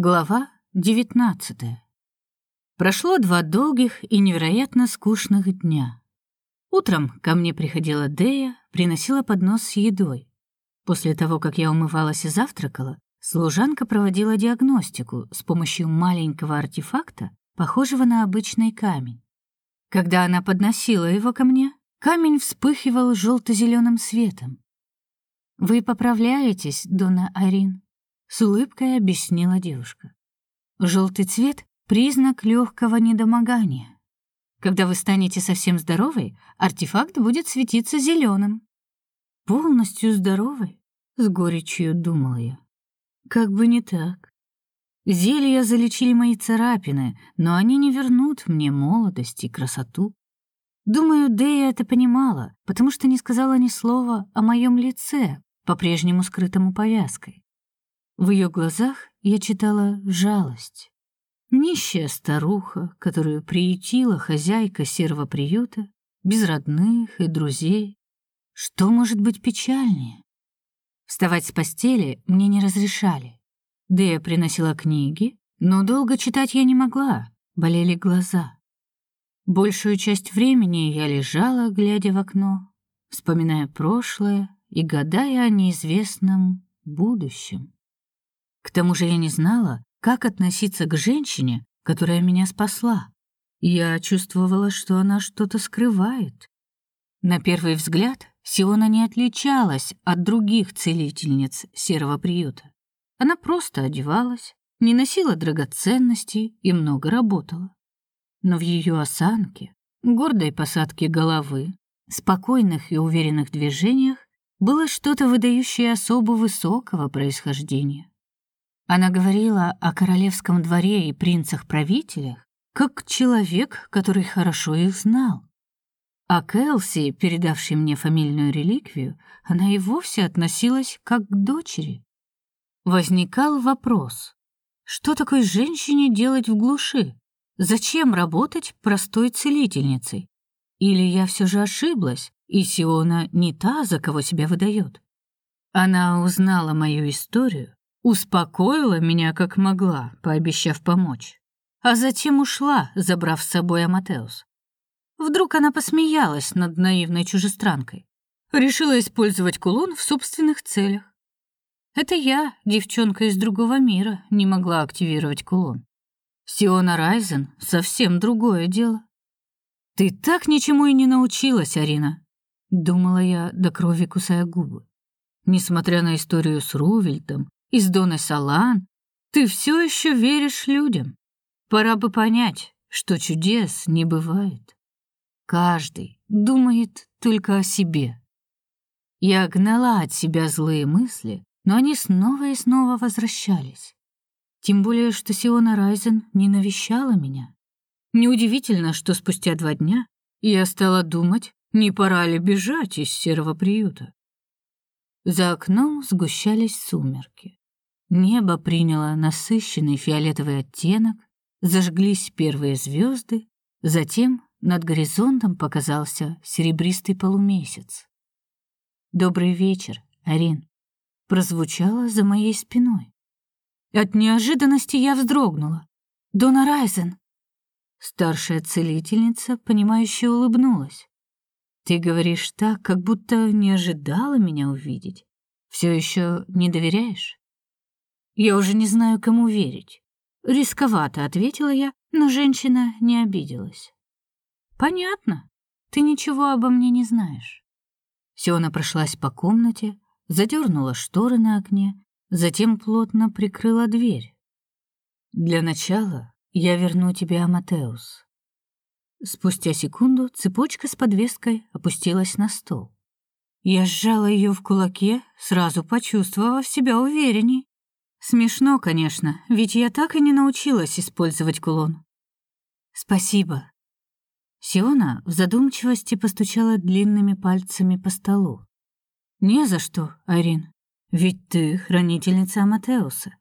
Глава 19. Прошло два долгих и невероятно скучных дня. Утром ко мне приходила Дея, приносила поднос с едой. После того, как я умывалась и завтракала, служанка проводила диагностику с помощью маленького артефакта, похожего на обычный камень. Когда она подносила его ко мне, камень вспыхивал желто зеленым светом. Вы поправляетесь, Дона Арин? С улыбкой объяснила девушка. Желтый цвет признак легкого недомогания. Когда вы станете совсем здоровой, артефакт будет светиться зеленым. Полностью здоровой, с горечью думала я. Как бы не так. Зелья залечили мои царапины, но они не вернут мне молодость и красоту. Думаю, Дэя это понимала, потому что не сказала ни слова о моем лице, по-прежнему скрытому повязкой. В ее глазах я читала жалость. Нищая старуха, которую приютила хозяйка серого приюта, без родных и друзей. Что может быть печальнее? Вставать с постели мне не разрешали. Да я приносила книги, но долго читать я не могла, болели глаза. Большую часть времени я лежала, глядя в окно, вспоминая прошлое и гадая о неизвестном будущем. К тому же я не знала, как относиться к женщине, которая меня спасла. Я чувствовала, что она что-то скрывает. На первый взгляд Сиона не отличалась от других целительниц серого приюта. Она просто одевалась, не носила драгоценностей и много работала. Но в ее осанке, гордой посадке головы, спокойных и уверенных движениях было что-то выдающее особо высокого происхождения. Она говорила о королевском дворе и принцах-правителях, как человек, который хорошо их знал. А к Элси, передавшей мне фамильную реликвию, она и вовсе относилась как к дочери. Возникал вопрос: что такой женщине делать в глуши? Зачем работать простой целительницей? Или я все же ошиблась, и Сиона не та, за кого себя выдает? Она узнала мою историю, Успокоила меня как могла, пообещав помочь. А затем ушла, забрав с собой Аматеус. Вдруг она посмеялась над наивной чужестранкой. Решила использовать кулон в собственных целях. Это я, девчонка из другого мира, не могла активировать кулон. Сиона Райзен — совсем другое дело. «Ты так ничему и не научилась, Арина», — думала я, до крови кусая губы. Несмотря на историю с Рувельтом из Доны Салан, ты все еще веришь людям. Пора бы понять, что чудес не бывает. Каждый думает только о себе. Я гнала от себя злые мысли, но они снова и снова возвращались. Тем более, что Сиона Райзен не навещала меня. Неудивительно, что спустя два дня я стала думать, не пора ли бежать из серого приюта. За окном сгущались сумерки. Небо приняло насыщенный фиолетовый оттенок, зажглись первые звезды, затем над горизонтом показался серебристый полумесяц. «Добрый вечер, Арин», прозвучало за моей спиной. От неожиданности я вздрогнула. «Дона Райзен!» Старшая целительница, понимающе улыбнулась. «Ты говоришь так, как будто не ожидала меня увидеть. Все еще не доверяешь?» Я уже не знаю, кому верить. Рисковато, ответила я, но женщина не обиделась. Понятно. Ты ничего обо мне не знаешь. Сиона прошлась по комнате, задернула шторы на окне, затем плотно прикрыла дверь. Для начала я верну тебе Аматеус. Спустя секунду цепочка с подвеской опустилась на стол. Я сжала ее в кулаке, сразу почувствовав себя уверенней. Смешно, конечно, ведь я так и не научилась использовать кулон. Спасибо. Сиона в задумчивости постучала длинными пальцами по столу. Не за что, Арин. Ведь ты хранительница Аматеуса.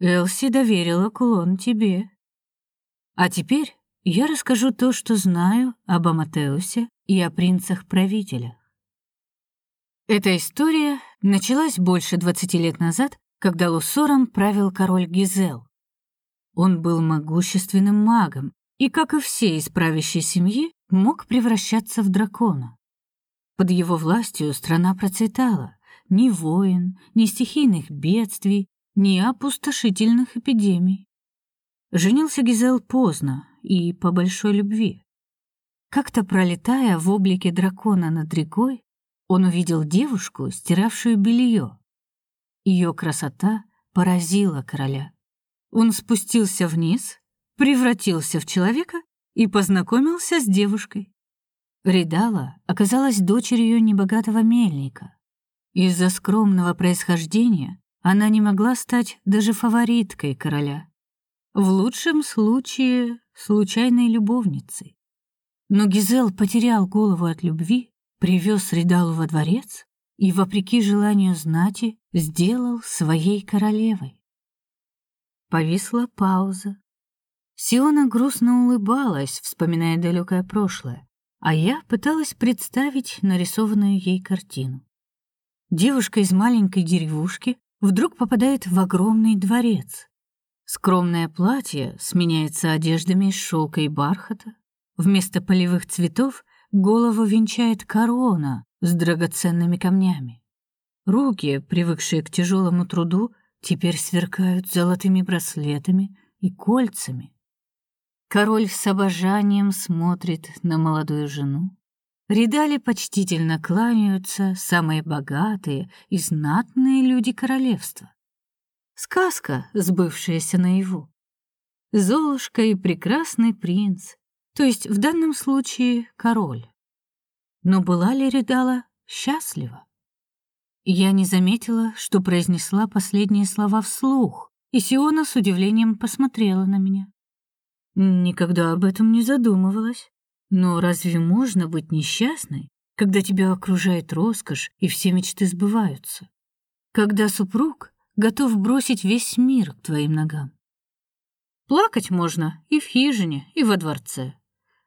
Элси доверила кулон тебе. А теперь я расскажу то, что знаю об Аматеусе и о принцах-правителях. Эта история началась больше двадцати лет назад когда Лусором правил король Гизел, Он был могущественным магом и, как и все из правящей семьи, мог превращаться в дракона. Под его властью страна процветала. Ни войн, ни стихийных бедствий, ни опустошительных эпидемий. Женился Гизел поздно и по большой любви. Как-то пролетая в облике дракона над рекой, он увидел девушку, стиравшую белье. Ее красота поразила короля. Он спустился вниз, превратился в человека и познакомился с девушкой. Ридала оказалась дочерью небогатого мельника. Из-за скромного происхождения она не могла стать даже фавориткой короля. В лучшем случае случайной любовницей. Но Гизел потерял голову от любви, привез Ридалу во дворец и, вопреки желанию знати, сделал своей королевой. Повисла пауза. Сиона грустно улыбалась, вспоминая далекое прошлое а я пыталась представить нарисованную ей картину. Девушка из маленькой деревушки вдруг попадает в огромный дворец. Скромное платье сменяется одеждами из шелка и бархата. Вместо полевых цветов голову венчает корона с драгоценными камнями. Руки, привыкшие к тяжелому труду, теперь сверкают золотыми браслетами и кольцами. Король с обожанием смотрит на молодую жену. Ридали почтительно кланяются самые богатые и знатные люди королевства. Сказка, сбывшаяся наяву. Золушка и прекрасный принц, то есть в данном случае король. Но была ли Ридала счастлива? Я не заметила, что произнесла последние слова вслух, и Сиона с удивлением посмотрела на меня. Никогда об этом не задумывалась. Но разве можно быть несчастной, когда тебя окружает роскошь и все мечты сбываются? Когда супруг готов бросить весь мир к твоим ногам? Плакать можно и в хижине, и во дворце,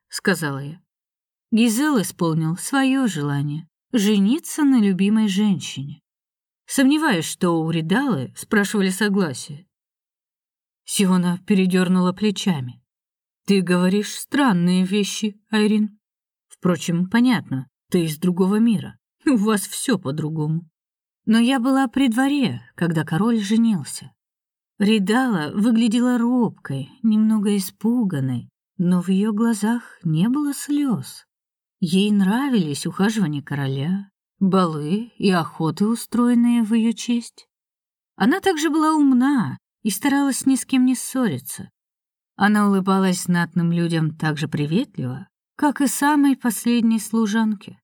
сказала я. Гизел исполнил свое желание жениться на любимой женщине. Сомневаюсь, что у Ридалы спрашивали согласие. Сиона передернула плечами. Ты говоришь странные вещи, Айрин. Впрочем, понятно, ты из другого мира. У вас все по-другому. Но я была при дворе, когда король женился. Ридала выглядела робкой, немного испуганной, но в ее глазах не было слез. Ей нравились ухаживания короля, балы и охоты, устроенные в ее честь. Она также была умна и старалась ни с кем не ссориться, она улыбалась знатным людям так же приветливо, как и самой последней служанке.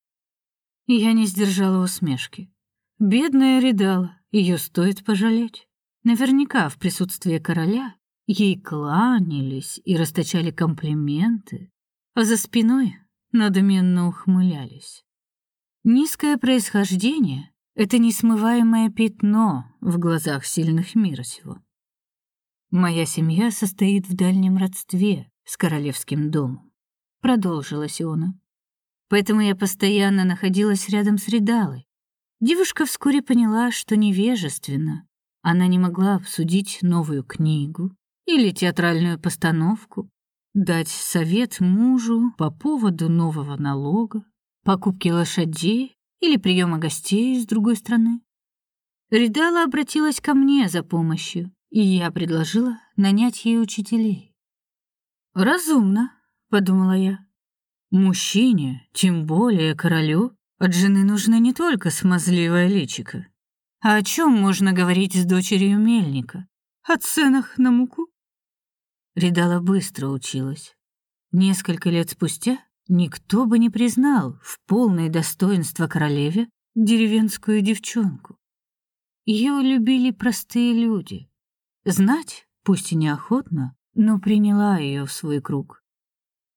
Я не сдержала усмешки. Бедная Ридала, ее стоит пожалеть. Наверняка в присутствии короля ей кланялись и расточали комплименты, а за спиной надменно ухмылялись. Низкое происхождение — это несмываемое пятно в глазах сильных мира сего. Моя семья состоит в дальнем родстве с королевским домом, продолжила Сиона. Поэтому я постоянно находилась рядом с Ридалой. Девушка вскоре поняла, что невежественно. Она не могла обсудить новую книгу или театральную постановку, дать совет мужу по поводу нового налога, покупки лошадей или приема гостей из другой страны. Ридала обратилась ко мне за помощью, и я предложила нанять ей учителей. Разумно, подумала я. Мужчине, тем более королю, от жены нужно не только смазливое личико. А о чем можно говорить с дочерью мельника? О ценах на муку? Ридала быстро училась. Несколько лет спустя никто бы не признал в полное достоинство королеве деревенскую девчонку. Ее любили простые люди, Знать, пусть и неохотно, но приняла ее в свой круг.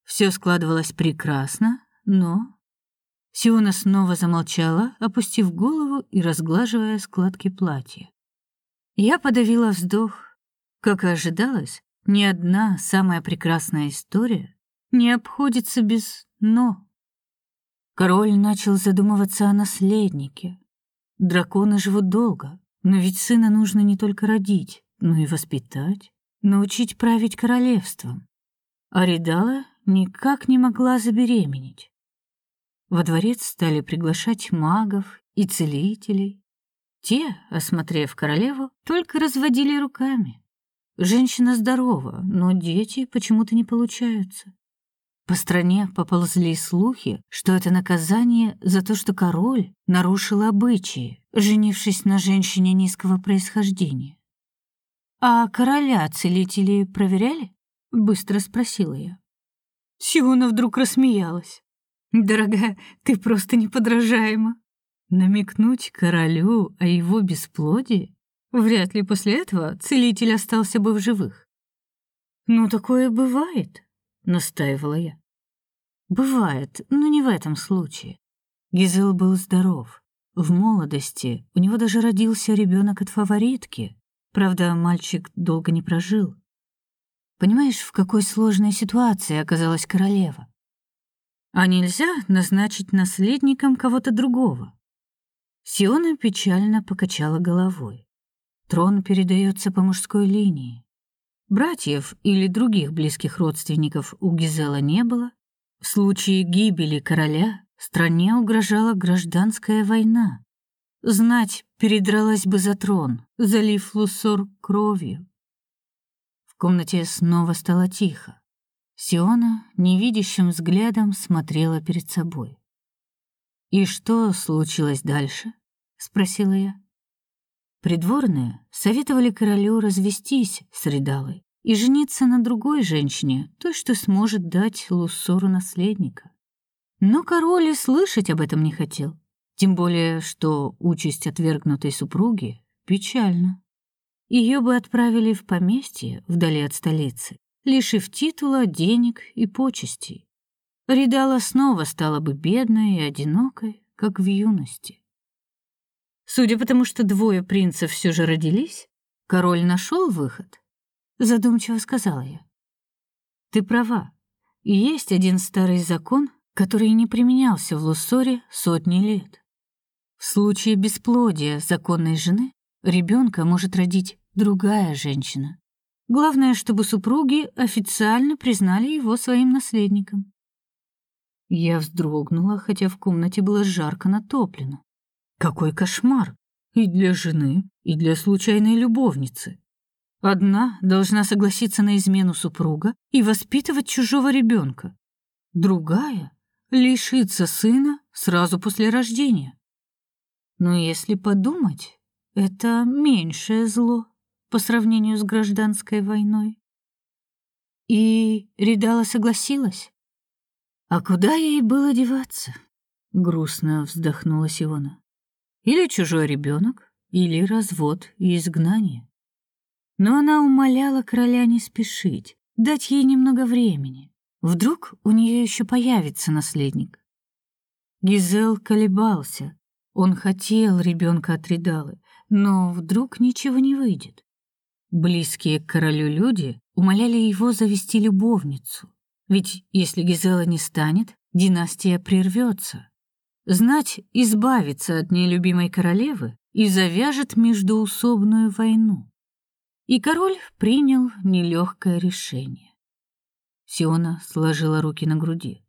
Все складывалось прекрасно, но... Сиона снова замолчала, опустив голову и разглаживая складки платья. Я подавила вздох. Как и ожидалось, ни одна самая прекрасная история не обходится без «но». Король начал задумываться о наследнике. Драконы живут долго, но ведь сына нужно не только родить, ну и воспитать. научить править королевством. Аридала никак не могла забеременеть. Во дворец стали приглашать магов и целителей. Те, осмотрев королеву, только разводили руками. Женщина здорова, но дети почему-то не получаются. По стране поползли слухи, что это наказание за то, что король нарушил обычаи, женившись на женщине низкого происхождения. «А короля целители проверяли?» — быстро спросила я. Сиона вдруг рассмеялась. «Дорогая, ты просто неподражаема. Намекнуть королю о его бесплодии? Вряд ли после этого целитель остался бы в живых». «Ну, такое бывает», настаивала я. Бывает, но не в этом случае. Гизел был здоров. В молодости у него даже родился ребенок от фаворитки. Правда, мальчик долго не прожил. Понимаешь, в какой сложной ситуации оказалась королева? А нельзя назначить наследником кого-то другого. Сиона печально покачала головой. Трон передается по мужской линии. Братьев или других близких родственников у Гизела не было. В случае гибели короля стране угрожала гражданская война. Знать передралась бы за трон, залив Лусор кровью. В комнате снова стало тихо. Сиона невидящим взглядом смотрела перед собой. «И что случилось дальше?» — спросила я. Придворные советовали королю развестись с Ридалой и жениться на другой женщине, той, что сможет дать Луссору наследника. Но король и слышать об этом не хотел, тем более что участь отвергнутой супруги печальна. Ее бы отправили в поместье вдали от столицы, лишив титула, денег и почестей. Ридала снова стала бы бедной и одинокой, как в юности. Судя по тому, что двое принцев все же родились, король нашел выход. Задумчиво сказала я. Ты права. Есть один старый закон, который не применялся в Луссоре сотни лет. В случае бесплодия законной жены ребенка может родить другая женщина. Главное, чтобы супруги официально признали его своим наследником. Я вздрогнула, хотя в комнате было жарко натоплено. Какой кошмар! И для жены, и для случайной любовницы. Одна должна согласиться на измену супруга и воспитывать чужого ребенка. Другая лишится сына сразу после рождения. Но если подумать, это меньшее зло по сравнению с гражданской войной. И Ридала согласилась. А куда ей было деваться? Грустно вздохнула Сиона. Или чужой ребенок, или развод и изгнание. Но она умоляла короля не спешить, дать ей немного времени. Вдруг у нее еще появится наследник. Гизел колебался. Он хотел ребенка от Ридалы, но вдруг ничего не выйдет. Близкие к королю люди умоляли его завести любовницу. Ведь если Гизела не станет, династия прервется. Знать избавится от нелюбимой королевы и завяжет междоусобную войну. И король принял нелегкое решение. Сиона сложила руки на груди.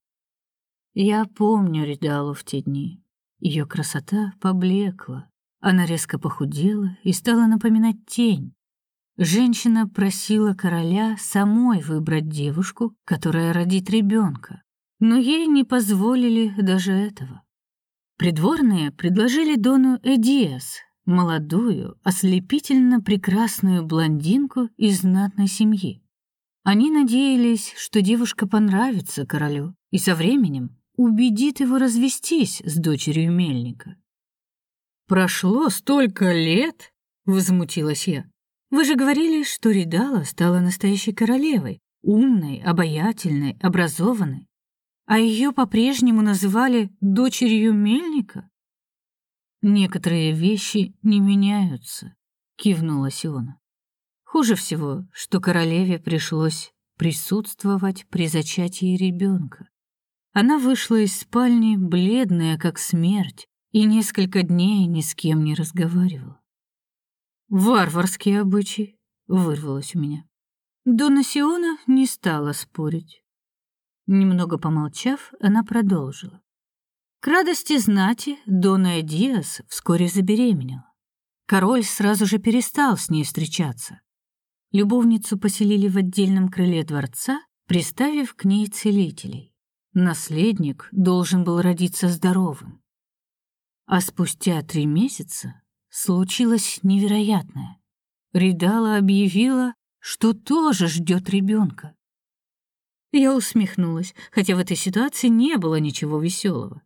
Я помню Ридалу в те дни. Ее красота поблекла, она резко похудела и стала напоминать тень. Женщина просила короля самой выбрать девушку, которая родит ребенка, но ей не позволили даже этого. Придворные предложили Дону Эдиас, молодую, ослепительно прекрасную блондинку из знатной семьи. Они надеялись, что девушка понравится королю и со временем убедит его развестись с дочерью мельника. Прошло столько лет, возмутилась я. Вы же говорили, что Ридала стала настоящей королевой, умной, обаятельной, образованной а ее по-прежнему называли дочерью мельника? Некоторые вещи не меняются, кивнула Сиона. Хуже всего, что королеве пришлось присутствовать при зачатии ребенка. Она вышла из спальни бледная как смерть и несколько дней ни с кем не разговаривала. Варварские обычаи, вырвалось у меня. Дона Сиона не стала спорить. Немного помолчав, она продолжила. К радости знати Дона Диас вскоре забеременела. Король сразу же перестал с ней встречаться. Любовницу поселили в отдельном крыле дворца, приставив к ней целителей. Наследник должен был родиться здоровым. А спустя три месяца случилось невероятное. Ридала объявила, что тоже ждет ребенка. Я усмехнулась, хотя в этой ситуации не было ничего веселого.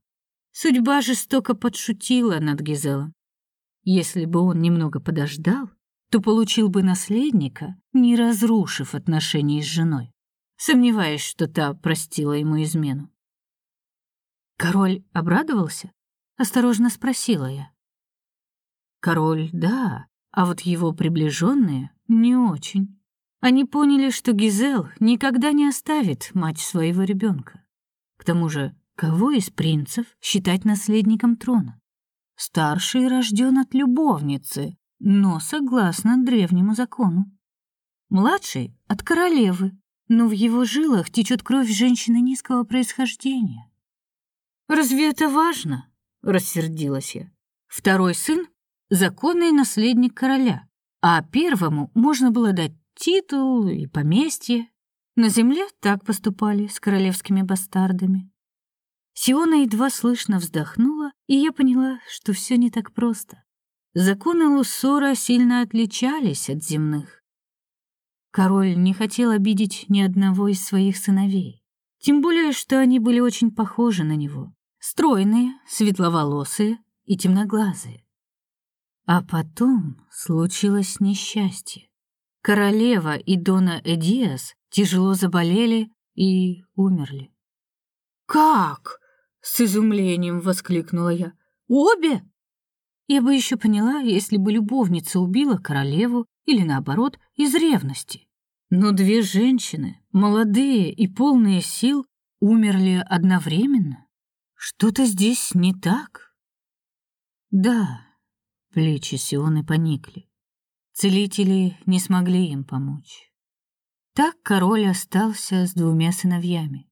Судьба жестоко подшутила над Гизелом. Если бы он немного подождал, то получил бы наследника, не разрушив отношения с женой. Сомневаюсь, что та простила ему измену. Король обрадовался? Осторожно спросила я. Король, да, а вот его приближенные не очень. Они поняли, что Гизел никогда не оставит мать своего ребенка. К тому же, кого из принцев считать наследником трона? Старший рожден от любовницы, но согласно древнему закону. Младший — от королевы, но в его жилах течет кровь женщины низкого происхождения. «Разве это важно?» — рассердилась я. «Второй сын — законный наследник короля, а первому можно было дать титул и поместье. На земле так поступали с королевскими бастардами. Сиона едва слышно вздохнула, и я поняла, что все не так просто. Законы Луссора сильно отличались от земных. Король не хотел обидеть ни одного из своих сыновей, тем более, что они были очень похожи на него. Стройные, светловолосые и темноглазые. А потом случилось несчастье. Королева и Дона Эдиас тяжело заболели и умерли. «Как?» — с изумлением воскликнула я. «Обе?» Я бы еще поняла, если бы любовница убила королеву или, наоборот, из ревности. Но две женщины, молодые и полные сил, умерли одновременно. Что-то здесь не так. Да, плечи Сионы поникли. Целители не смогли им помочь. Так король остался с двумя сыновьями.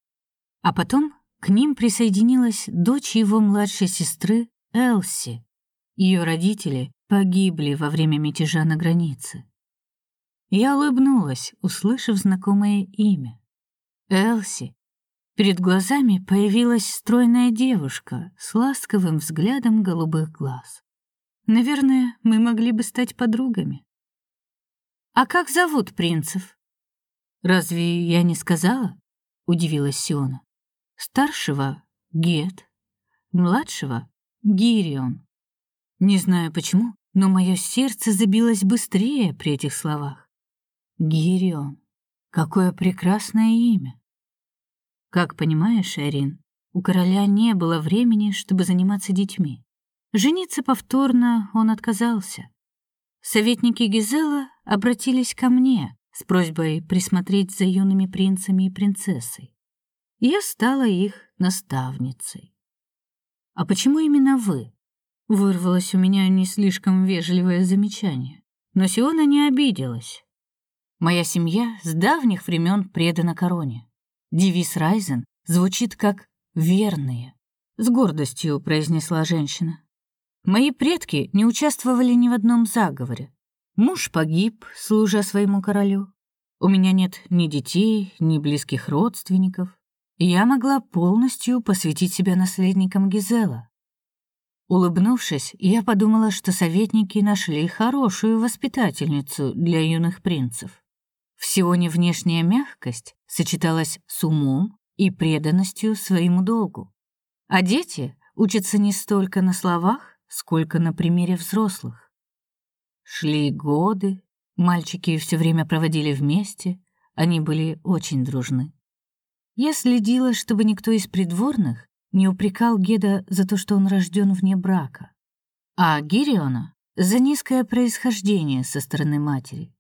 А потом к ним присоединилась дочь его младшей сестры Элси. Ее родители погибли во время мятежа на границе. Я улыбнулась, услышав знакомое имя. Элси. Перед глазами появилась стройная девушка с ласковым взглядом голубых глаз. Наверное, мы могли бы стать подругами. А как зовут принцев? Разве я не сказала? удивилась Сиона. Старшего Гет, младшего Гирион. Не знаю почему, но мое сердце забилось быстрее при этих словах. Гирион. Какое прекрасное имя. Как понимаешь, Арин, у короля не было времени, чтобы заниматься детьми. Жениться повторно он отказался. Советники Гизела обратились ко мне с просьбой присмотреть за юными принцами и принцессой. Я стала их наставницей. А почему именно вы? Вырвалось у меня не слишком вежливое замечание, но Сиона не обиделась. Моя семья с давних времен предана короне. Девиз Райзен звучит как «верные», — с гордостью произнесла женщина. Мои предки не участвовали ни в одном заговоре. Муж погиб, служа своему королю. У меня нет ни детей, ни близких родственников. Я могла полностью посвятить себя наследникам Гизела. Улыбнувшись, я подумала, что советники нашли хорошую воспитательницу для юных принцев. Всего не внешняя мягкость сочеталась с умом и преданностью своему долгу. А дети учатся не столько на словах, сколько на примере взрослых. Шли годы, мальчики все время проводили вместе, они были очень дружны. Я следила, чтобы никто из придворных не упрекал Геда за то, что он рожден вне брака, а Гириона за низкое происхождение со стороны матери.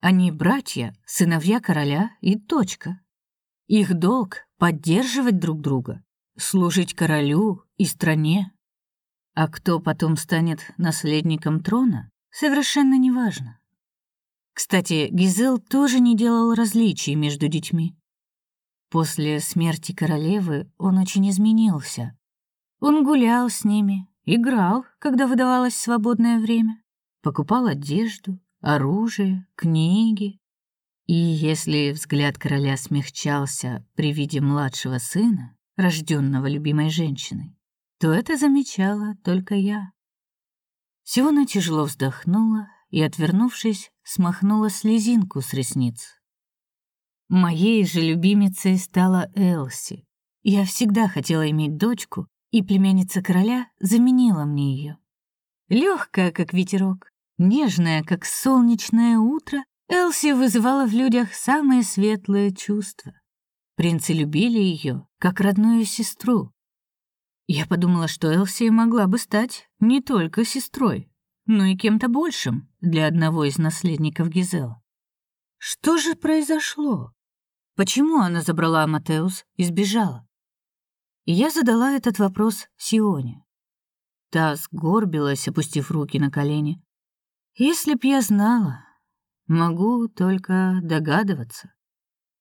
Они братья, сыновья короля и точка. Их долг поддерживать друг друга, служить королю и стране. А кто потом станет наследником трона, совершенно неважно. Кстати, Гизел тоже не делал различий между детьми. После смерти королевы он очень изменился. Он гулял с ними, играл, когда выдавалось свободное время, покупал одежду, оружие, книги. И если взгляд короля смягчался при виде младшего сына, рожденного любимой женщиной, то это замечала только я. Сиона тяжело вздохнула и, отвернувшись, смахнула слезинку с ресниц. Моей же любимицей стала Элси. Я всегда хотела иметь дочку, и племянница короля заменила мне ее. Легкая, как ветерок, нежная, как солнечное утро, Элси вызывала в людях самые светлые чувства. Принцы любили ее, как родную сестру. Я подумала, что Элси могла бы стать не только сестрой, но и кем-то большим для одного из наследников Гизела. Что же произошло? Почему она забрала Аматеус и сбежала? Я задала этот вопрос Сионе. Та сгорбилась, опустив руки на колени. Если б я знала, могу только догадываться.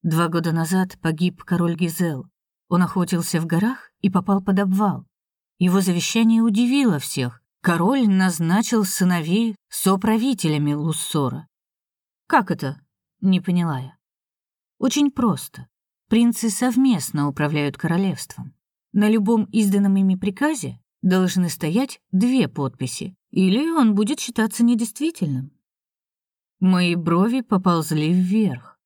Два года назад погиб король Гизел. Он охотился в горах и попал под обвал. Его завещание удивило всех. Король назначил сыновей соправителями Луссора. Как это? Не поняла я. Очень просто. Принцы совместно управляют королевством. На любом изданном ими приказе должны стоять две подписи, или он будет считаться недействительным. Мои брови поползли вверх.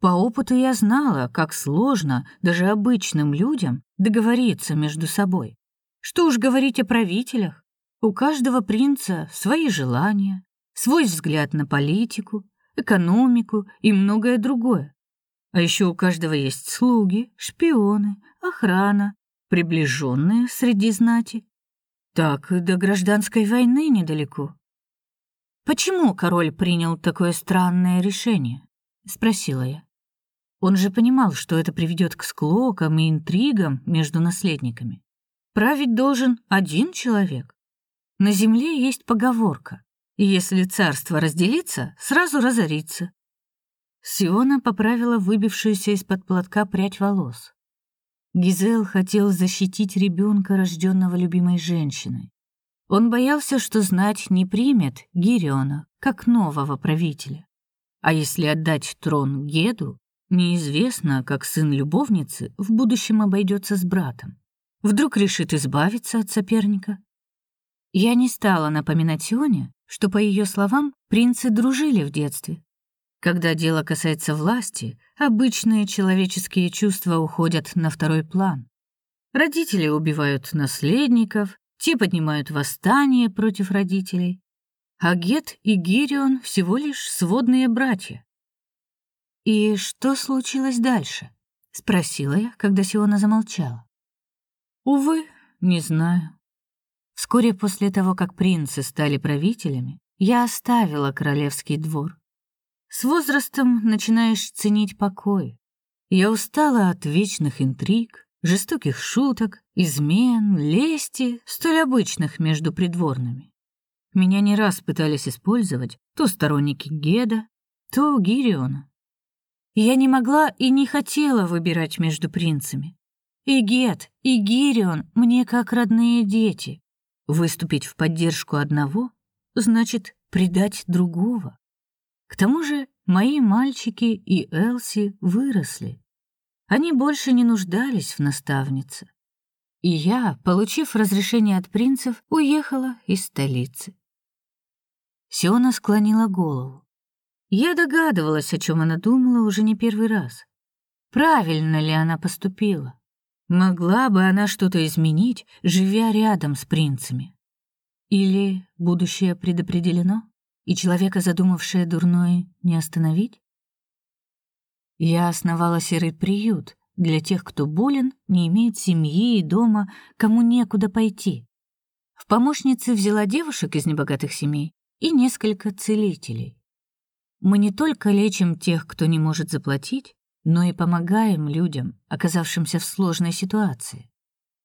По опыту я знала, как сложно даже обычным людям договориться между собой. Что уж говорить о правителях. У каждого принца свои желания, свой взгляд на политику, экономику и многое другое. А еще у каждого есть слуги, шпионы, охрана, приближенные среди знати. Так и до гражданской войны недалеко. Почему король принял такое странное решение? спросила я. Он же понимал, что это приведет к склокам и интригам между наследниками. Править должен один человек. На земле есть поговорка: если царство разделится, сразу разорится. Сиона поправила выбившуюся из-под платка прядь волос. Гизел хотел защитить ребенка, рожденного любимой женщиной. Он боялся, что знать не примет Гириона как нового правителя. А если отдать трон Геду, неизвестно, как сын любовницы в будущем обойдется с братом. Вдруг решит избавиться от соперника. Я не стала напоминать Сионе, что, по ее словам, принцы дружили в детстве, когда дело касается власти, обычные человеческие чувства уходят на второй план. Родители убивают наследников, те поднимают восстание против родителей. А Гет и Гирион всего лишь сводные братья. «И что случилось дальше?» — спросила я, когда Сиона замолчала. «Увы, не знаю. Вскоре после того, как принцы стали правителями, я оставила королевский двор. С возрастом начинаешь ценить покой. Я устала от вечных интриг, жестоких шуток, измен, лести, столь обычных между придворными. Меня не раз пытались использовать то сторонники Геда, то Гириона. Я не могла и не хотела выбирать между принцами. И Гед, и Гирион мне как родные дети. Выступить в поддержку одного значит предать другого. К тому же мои мальчики и Элси выросли. Они больше не нуждались в наставнице. И я, получив разрешение от принцев, уехала из столицы. Сиона склонила голову. Я догадывалась, о чем она думала уже не первый раз. Правильно ли она поступила? Могла бы она что-то изменить, живя рядом с принцами? Или будущее предопределено? и человека, задумавшее дурное, не остановить? Я основала серый приют для тех, кто болен, не имеет семьи и дома, кому некуда пойти. В помощницы взяла девушек из небогатых семей и несколько целителей. Мы не только лечим тех, кто не может заплатить, но и помогаем людям, оказавшимся в сложной ситуации.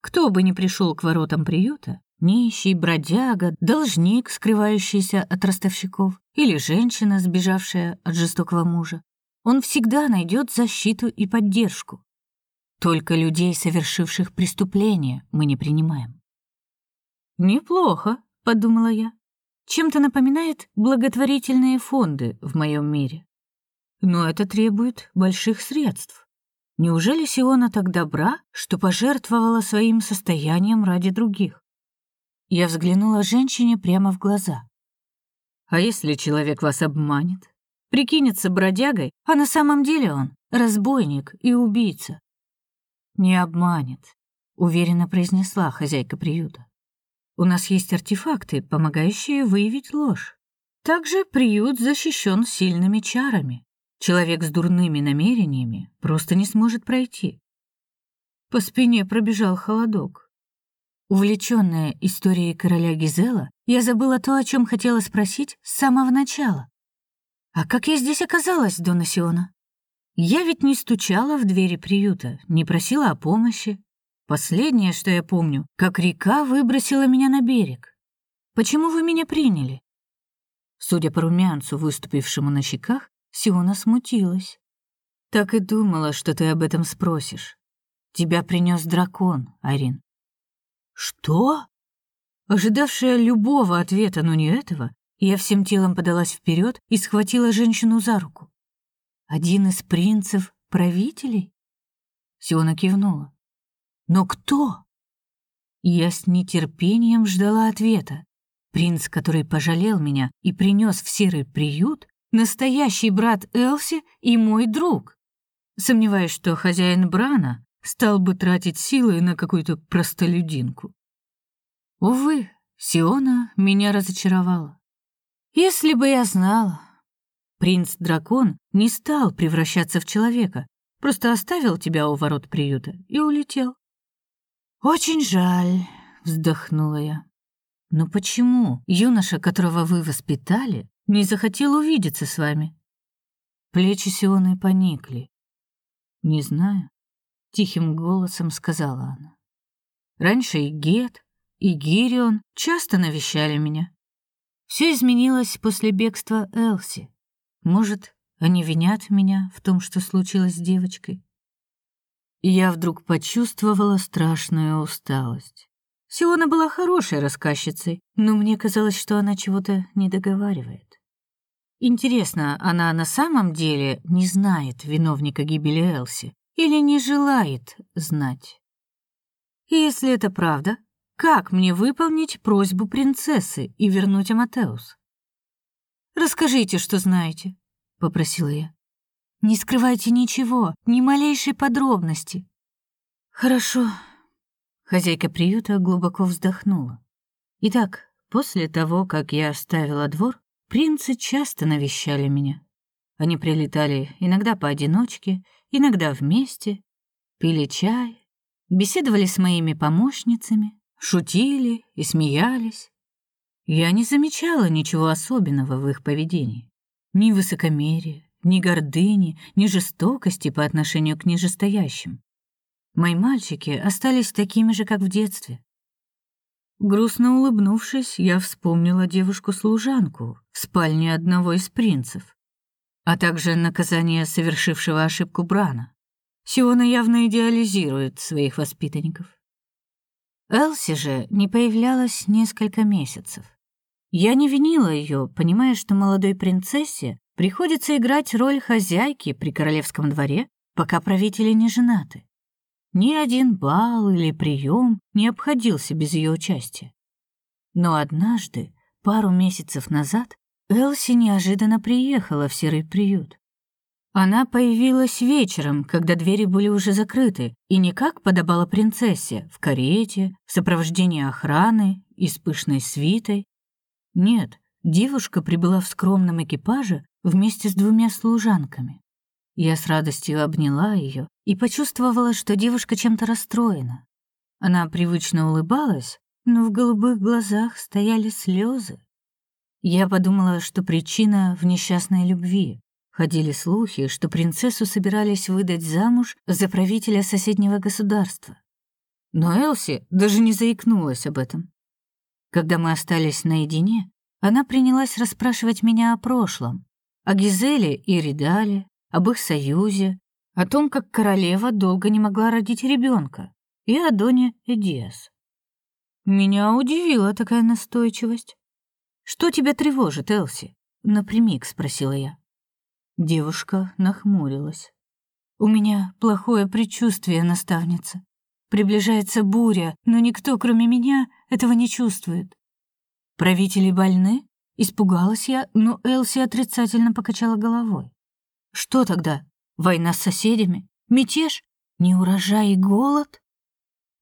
Кто бы ни пришел к воротам приюта, Нищий, бродяга, должник, скрывающийся от ростовщиков, или женщина, сбежавшая от жестокого мужа, он всегда найдет защиту и поддержку. Только людей, совершивших преступления, мы не принимаем. «Неплохо», — подумала я. «Чем-то напоминает благотворительные фонды в моем мире. Но это требует больших средств. Неужели Сиона так добра, что пожертвовала своим состоянием ради других? Я взглянула женщине прямо в глаза. А если человек вас обманет? Прикинется бродягой, а на самом деле он разбойник и убийца. Не обманет, уверенно произнесла хозяйка приюта. У нас есть артефакты, помогающие выявить ложь. Также приют защищен сильными чарами. Человек с дурными намерениями просто не сможет пройти. По спине пробежал холодок. Увлечённая историей короля Гизела, я забыла то, о чём хотела спросить с самого начала. А как я здесь оказалась, Дона Сиона? Я ведь не стучала в двери приюта, не просила о помощи. Последнее, что я помню, как река выбросила меня на берег. Почему вы меня приняли? Судя по румянцу, выступившему на щеках, Сиона смутилась. Так и думала, что ты об этом спросишь. Тебя принёс дракон, Арин. «Что?» Ожидавшая любого ответа, но не этого, я всем телом подалась вперед и схватила женщину за руку. «Один из принцев правителей?» Сиона кивнула. «Но кто?» Я с нетерпением ждала ответа. Принц, который пожалел меня и принес в серый приют, настоящий брат Элси и мой друг. Сомневаюсь, что хозяин Брана стал бы тратить силы на какую-то простолюдинку. Увы, Сиона меня разочаровала. Если бы я знала, принц-дракон не стал превращаться в человека, просто оставил тебя у ворот приюта и улетел. Очень жаль, вздохнула я. Но почему юноша, которого вы воспитали, не захотел увидеться с вами? Плечи Сионы поникли. Не знаю тихим голосом сказала она. Раньше и Гет, и Гирион часто навещали меня. Все изменилось после бегства Элси. Может, они винят меня в том, что случилось с девочкой? Я вдруг почувствовала страшную усталость. Сиона была хорошей рассказчицей, но мне казалось, что она чего-то не договаривает. Интересно, она на самом деле не знает виновника гибели Элси или не желает знать. если это правда, как мне выполнить просьбу принцессы и вернуть Аматеус? Расскажите, что знаете, попросила я. Не скрывайте ничего, ни малейшей подробности. Хорошо. Хозяйка приюта глубоко вздохнула. Итак, после того, как я оставила двор, принцы часто навещали меня. Они прилетали иногда поодиночке, иногда вместе, пили чай, беседовали с моими помощницами, шутили и смеялись. Я не замечала ничего особенного в их поведении. Ни высокомерия, ни гордыни, ни жестокости по отношению к нижестоящим. Мои мальчики остались такими же, как в детстве. Грустно улыбнувшись, я вспомнила девушку-служанку в спальне одного из принцев а также наказание совершившего ошибку Брана. Сиона явно идеализирует своих воспитанников. Элси же не появлялась несколько месяцев. Я не винила ее, понимая, что молодой принцессе приходится играть роль хозяйки при королевском дворе, пока правители не женаты. Ни один бал или прием не обходился без ее участия. Но однажды, пару месяцев назад, Элси неожиданно приехала в серый приют. Она появилась вечером, когда двери были уже закрыты, и не как подобало принцессе, в карете, в сопровождении охраны и с пышной свитой. Нет, девушка прибыла в скромном экипаже вместе с двумя служанками. Я с радостью обняла ее и почувствовала, что девушка чем-то расстроена. Она привычно улыбалась, но в голубых глазах стояли слезы. Я подумала, что причина в несчастной любви. Ходили слухи, что принцессу собирались выдать замуж за правителя соседнего государства. Но Элси даже не заикнулась об этом. Когда мы остались наедине, она принялась расспрашивать меня о прошлом, о Гизеле и Ридале, об их союзе, о том, как королева долго не могла родить ребенка, и о Доне Эдиас. Меня удивила такая настойчивость. «Что тебя тревожит, Элси?» — напрямик спросила я. Девушка нахмурилась. «У меня плохое предчувствие, наставница. Приближается буря, но никто, кроме меня, этого не чувствует. Правители больны? Испугалась я, но Элси отрицательно покачала головой. Что тогда? Война с соседями? Мятеж? Неурожай и голод?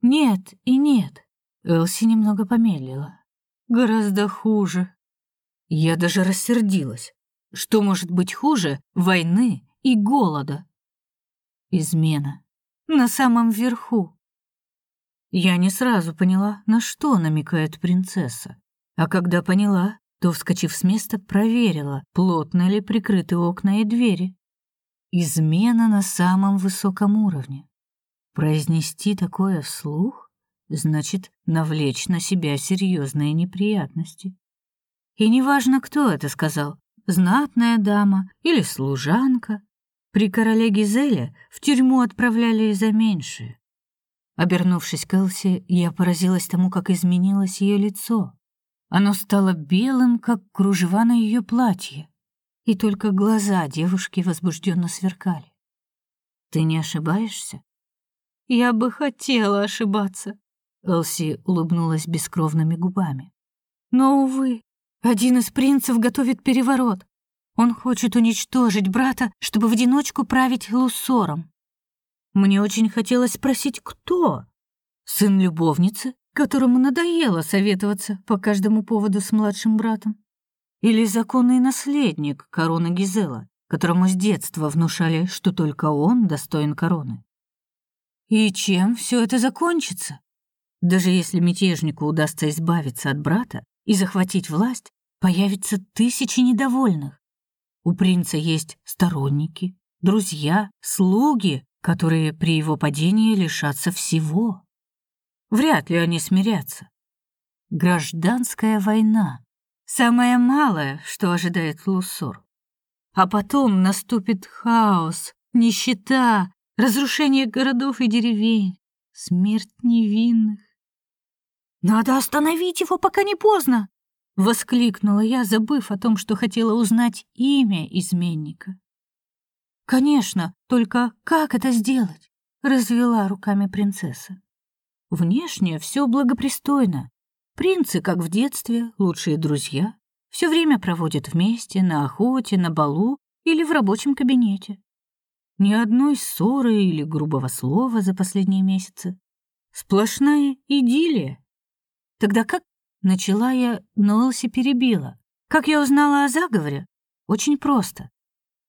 Нет и нет. Элси немного помедлила. Гораздо хуже. Я даже рассердилась. Что может быть хуже войны и голода? Измена. На самом верху. Я не сразу поняла, на что намекает принцесса. А когда поняла, то, вскочив с места, проверила, плотно ли прикрыты окна и двери. Измена на самом высоком уровне. Произнести такое вслух значит навлечь на себя серьезные неприятности. И неважно, кто это сказал, знатная дама или служанка, при короле Гизеле в тюрьму отправляли и за меньшее. Обернувшись к Элси, я поразилась тому, как изменилось ее лицо. Оно стало белым, как кружева на ее платье, и только глаза девушки возбужденно сверкали. «Ты не ошибаешься?» «Я бы хотела ошибаться», — Элси улыбнулась бескровными губами. «Но, увы, один из принцев готовит переворот. Он хочет уничтожить брата, чтобы в одиночку править Луссором. Мне очень хотелось спросить, кто? Сын любовницы, которому надоело советоваться по каждому поводу с младшим братом? Или законный наследник короны Гизела, которому с детства внушали, что только он достоин короны? И чем все это закончится? Даже если мятежнику удастся избавиться от брата и захватить власть, появится тысячи недовольных. У принца есть сторонники, друзья, слуги, которые при его падении лишатся всего. Вряд ли они смирятся. Гражданская война — самое малое, что ожидает Лусор. А потом наступит хаос, нищета, разрушение городов и деревень, смерть невинных. «Надо остановить его, пока не поздно!» — воскликнула я, забыв о том, что хотела узнать имя изменника. «Конечно, только как это сделать?» — развела руками принцесса. «Внешне все благопристойно. Принцы, как в детстве, лучшие друзья, все время проводят вместе на охоте, на балу или в рабочем кабинете. Ни одной ссоры или грубого слова за последние месяцы. Сплошная идиллия. Тогда как начала я, но Элси перебила. Как я узнала о заговоре? Очень просто.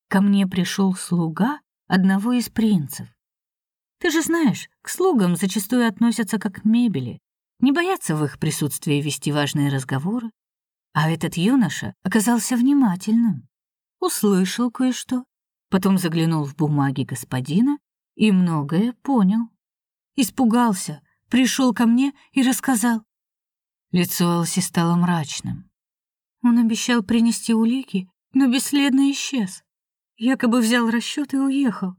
Ко мне пришел слуга одного из принцев. Ты же знаешь, к слугам зачастую относятся как к мебели, не боятся в их присутствии вести важные разговоры. А этот юноша оказался внимательным, услышал кое-что, потом заглянул в бумаги господина и многое понял. Испугался, пришел ко мне и рассказал. Лицо Алси стало мрачным. Он обещал принести улики, но бесследно исчез. Якобы взял расчет и уехал.